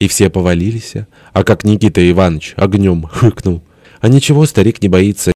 И все повалились, а как Никита Иванович огнем хыкнул. А ничего, старик не боится.